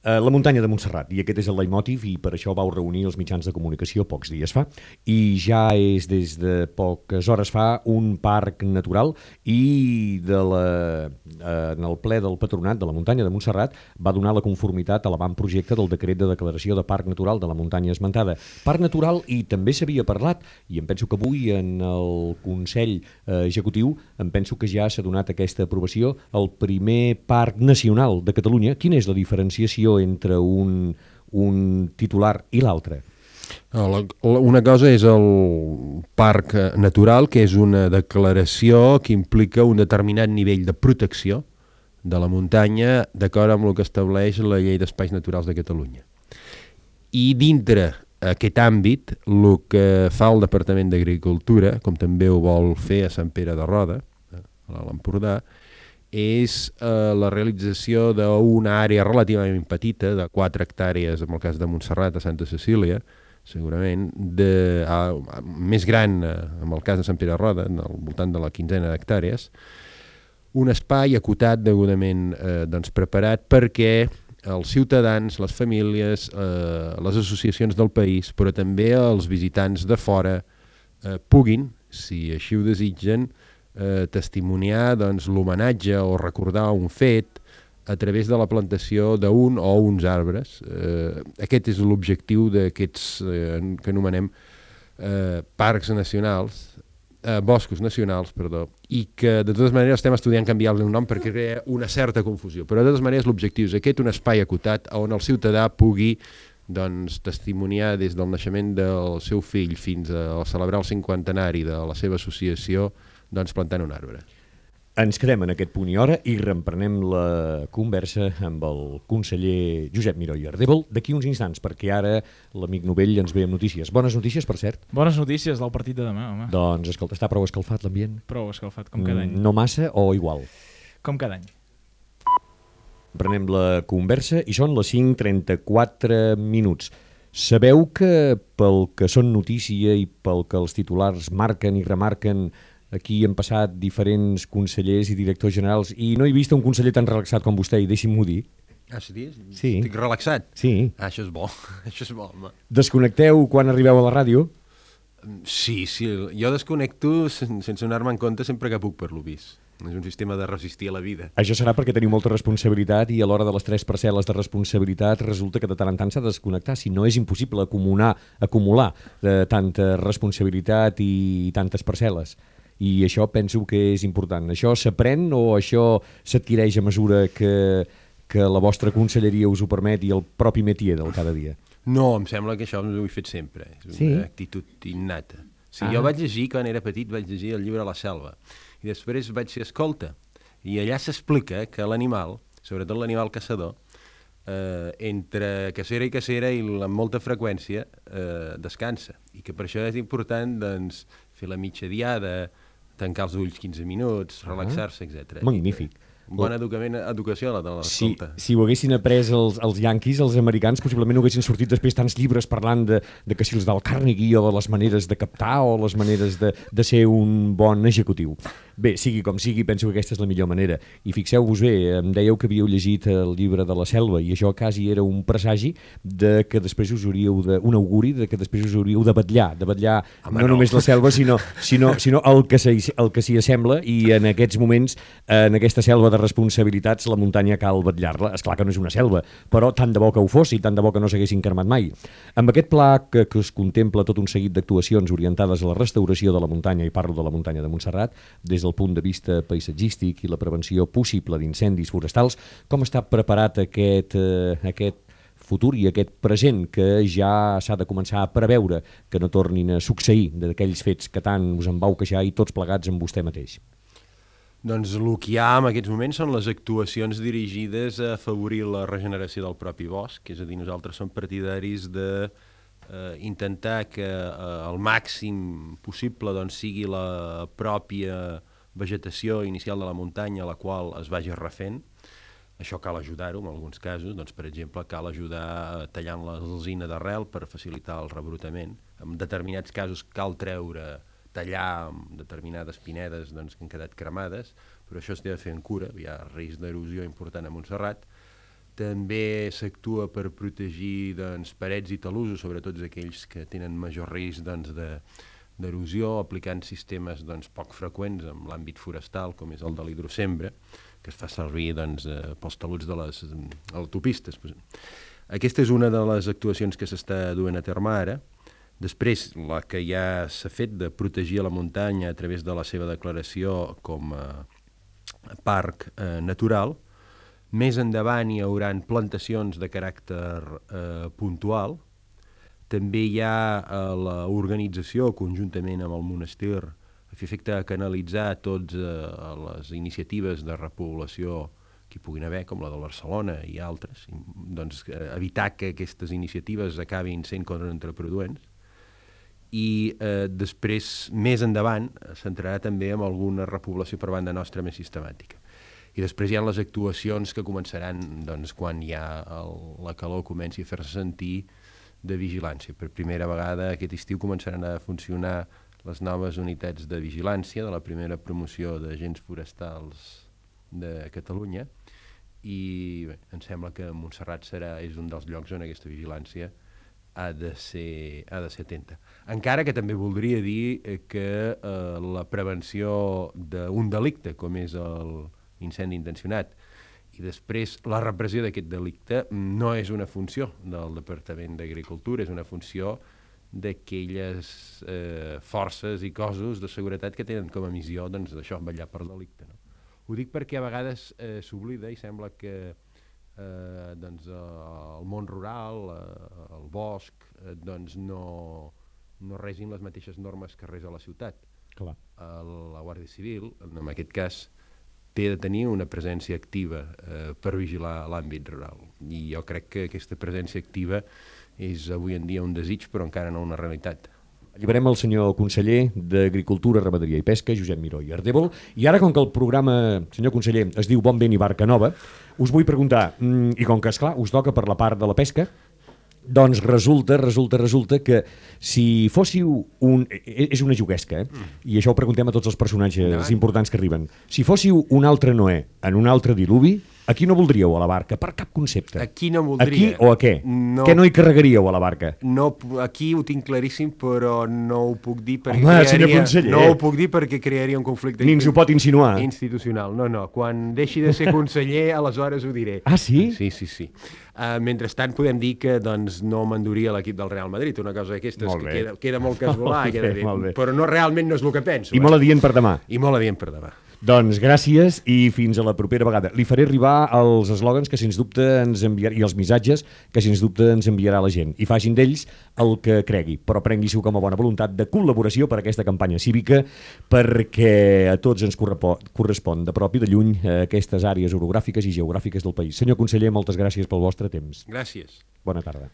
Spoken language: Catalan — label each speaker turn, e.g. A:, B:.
A: Uh, la muntanya de Montserrat, i aquest és el leitmotiv, i per això vau reunir els mitjans de comunicació pocs dies fa, i ja és des de poques hores fa un parc natural, i de la, uh, en el ple del patronat de la muntanya de Montserrat va donar la conformitat a l'avantprojecte del decret de declaració de parc natural de la muntanya esmentada. Parc natural, i també s'havia parlat, i em penso que avui en el Consell uh, Executiu, em penso que ja s'ha donat aquesta aprovació, el primer parc nacional de Catalunya. Quina és la diferenciació entre un, un titular i l'altre?
B: Una cosa és el parc natural, que és una declaració que implica un determinat nivell de protecció de la muntanya d'acord amb el que estableix la llei d'espais naturals de Catalunya. I dintre aquest àmbit, el que fa el Departament d'Agricultura, com també ho vol fer a Sant Pere de Roda, a l'Empordà, és eh, la realització d'una àrea relativament petita, de 4 hectàrees, en el cas de Montserrat, a Santa Cecília, segurament, de, a, a, més gran, eh, en el cas de Sant Pere Roda, al voltant de la quinzena d'hectàrees, un espai acotat degudament eh, doncs, preparat perquè els ciutadans, les famílies, eh, les associacions del país, però també els visitants de fora eh, puguin, si així ho desitgen, eh, testimoniar doncs, l'homenatge o recordar un fet a través de la plantació d'un o uns arbres. Eh, aquest és l'objectiu d'aquests eh, que anomenem eh, parcs nacionals, eh, boscos nacionals, perdó, i que de totes maneres estem estudiant canviar-li el nom perquè crea una certa confusió. Però de totes maneres l'objectiu és aquest, un espai acotat on el ciutadà pugui doncs, testimoniar des del naixement del seu fill fins a celebrar el cinquantenari de la seva associació doncs, plantant un arbre.
A: Ens quedem en aquest punt i hora i reemprenem la conversa amb el conseller Josep Miró i Ardèbol d'aquí uns instants, perquè ara l'amic Novell ens ve amb notícies. Bones notícies, per cert.
C: Bones notícies del partit de demà, home.
A: Doncs, escolta, està prou escalfat l'ambient?
C: Prou escalfat, com cada any.
A: No massa o igual?
C: Com cada any.
A: Prenem la conversa i són les 5.34 minuts. Sabeu que pel que són notícia i pel que els titulars marquen i remarquen Aquí han passat diferents consellers i directors generals i no he vist un conseller tan relaxat com vostè, i deixi'm-ho dir.
B: Ah, sí?
A: Sí.
B: Estic relaxat?
A: Sí.
B: Ah, això és bo, això és bo, home.
A: Desconnecteu quan arribeu a la ràdio?
B: Sí, sí, jo desconnecto sense donar-me en compte sempre que puc per l'obís. És un sistema de resistir a la vida.
A: Això serà perquè teniu molta responsabilitat i a l'hora de les tres parcel·les de responsabilitat resulta que de tant en tant s'ha de desconnectar. Si no és impossible acumular, acumular de tanta responsabilitat i tantes parcel·les i això penso que és important. Això s'aprèn o això s'adquireix a mesura que, que la vostra conselleria us ho permet i el propi métier del cada dia?
B: No, em sembla que això ho he fet sempre. És una
A: sí?
B: actitud innata. Sí, ah. Jo vaig llegir, quan era petit, vaig llegir el llibre La selva. I després vaig ser escolta. I allà s'explica que l'animal, sobretot l'animal caçador, eh, entre cacera i cacera i amb molta freqüència eh, descansa. I que per això és important doncs, fer la mitja diada, tancar els ulls 15 minuts, relaxar-se, etc.
A: Magnífic.
B: Bona educament, educació la de
A: l'escolta. Si, si ho haguessin après els, els yanquis, els americans, possiblement no haguessin sortit després tants llibres parlant de, de que si els del Carnegie o de les maneres de captar o les maneres de, de ser un bon executiu. Bé, sigui com sigui, penso que aquesta és la millor manera. I fixeu-vos bé, em dèieu que havíeu llegit el llibre de la selva i això quasi era un presagi de que després us hauríeu de, un auguri de que després us hauríeu de batllar, de batllar Home, no, no només la selva, sinó, sinó, sinó el que s'hi assembla i en aquests moments, en aquesta selva de responsabilitats, la muntanya cal batllar-la. És clar que no és una selva, però tant de bo que ho fos i tant de bo que no s'haguessin cremat mai. Amb aquest pla que, que es contempla tot un seguit d'actuacions orientades a la restauració de la muntanya, i parlo de la muntanya de Montserrat, des del del punt de vista paisatgístic i la prevenció possible d'incendis forestals, com està preparat aquest, eh, aquest futur i aquest present que ja s'ha de començar a preveure que no tornin a succeir d'aquells fets que tant us en vau queixar i tots plegats amb vostè mateix?
B: Doncs el que hi ha en aquests moments són les actuacions dirigides a afavorir la regeneració del propi bosc, és a dir, nosaltres som partidaris de eh, intentar que eh, el màxim possible doncs, sigui la pròpia vegetació inicial de la muntanya a la qual es vagi refent. Això cal ajudar-ho en alguns casos, doncs, per exemple, cal ajudar tallant l'alzina d'arrel per facilitar el rebrotament. En determinats casos cal treure, tallar determinades pinedes doncs, que han quedat cremades, però això té de fer en cura, hi ha risc d'erosió important a Montserrat. també s'actua per protegir doncs, parets i talussos, sobretot aquells que tenen major risc doncs, de, d'erosió, aplicant sistemes doncs, poc freqüents en l'àmbit forestal, com és el de l'hidrocembre, que es fa servir doncs, eh, pels taluts de les autopistes. Aquesta és una de les actuacions que s'està duent a terme ara. Després, la que ja s'ha fet de protegir la muntanya a través de la seva declaració com a parc eh, natural, més endavant hi haurà plantacions de caràcter eh, puntual. També hi ha eh, l'organització, conjuntament amb el monestir, a fer efecte a canalitzar totes eh, les iniciatives de repoblació que hi puguin haver, com la de Barcelona i altres, i, doncs, eh, evitar que aquestes iniciatives acabin sent contraproduents. I eh, després, més endavant, s'entrarà també en alguna repoblació per banda nostra més sistemàtica i després hi ha les actuacions que començaran doncs, quan ja el, la calor comenci a fer-se sentir de vigilància. Per primera vegada aquest estiu començaran a funcionar les noves unitats de vigilància de la primera promoció d'agents forestals de Catalunya i bé, em sembla que Montserrat serà, és un dels llocs on aquesta vigilància ha de ser, ha de ser atenta. Encara que també voldria dir que eh, la prevenció d'un delicte, com és el, incendi intencionat, i després la repressió d'aquest delicte no és una funció del Departament d'Agricultura, és una funció d'aquelles eh, forces i cossos de seguretat que tenen com a missió doncs, això, vetllar per delicte. No? Ho dic perquè a vegades eh, s'oblida i sembla que eh, doncs, el món rural, eh, el bosc, eh, doncs no, no regin les mateixes normes que res a la ciutat.
A: Clar.
B: El, la Guàrdia Civil, en aquest cas, té de tenir una presència activa eh, per vigilar l'àmbit rural. I jo crec que aquesta presència activa és avui en dia un desig, però encara no una realitat.
A: Alliberem el senyor conseller d'Agricultura, Ramaderia i Pesca, Josep Miró i Ardèvol. I ara, com que el programa, senyor conseller, es diu Bon vent i barca nova, us vull preguntar, mm, i com que, és clar us toca per la part de la pesca, doncs resulta, resulta, resulta que si fóssiu un... E, és una juguesca, eh? Mm. I això ho preguntem a tots els personatges no. importants que arriben. Si fóssiu un altre Noé en un altre diluvi, a qui no voldríeu a la barca? Per cap concepte.
B: Aquí no voldria.
A: Aquí o a què? No, què no hi carregaríeu a la barca?
B: No, aquí ho tinc claríssim, però no ho puc dir perquè
A: Home, crearia...
B: No ho puc dir perquè crearia un conflicte...
A: Ni ens ho pot insinuar.
B: Institucional. No, no. Quan deixi de ser conseller, aleshores ho diré.
A: Ah, sí?
B: Sí, sí, sí. Uh, mentrestant podem dir que doncs, no m'enduria l'equip del Real Madrid, una cosa d'aquestes que queda, queda molt casolà, molt queda bé, bé, bé. però no realment no és el que penso.
A: I eh? molt adient per demà.
B: I molt adient per demà.
A: Doncs gràcies i fins a la propera vegada. Li faré arribar els eslògans que sens dubte ens enviarà i els missatges que sens dubte ens enviarà la gent i facin d'ells el que cregui, però prengui-s'ho com a bona voluntat de col·laboració per a aquesta campanya cívica perquè a tots ens correspon de prop i de lluny aquestes àrees orogràfiques i geogràfiques del país. Senyor conseller, moltes gràcies pel vostre temps.
B: Gràcies.
A: Bona tarda.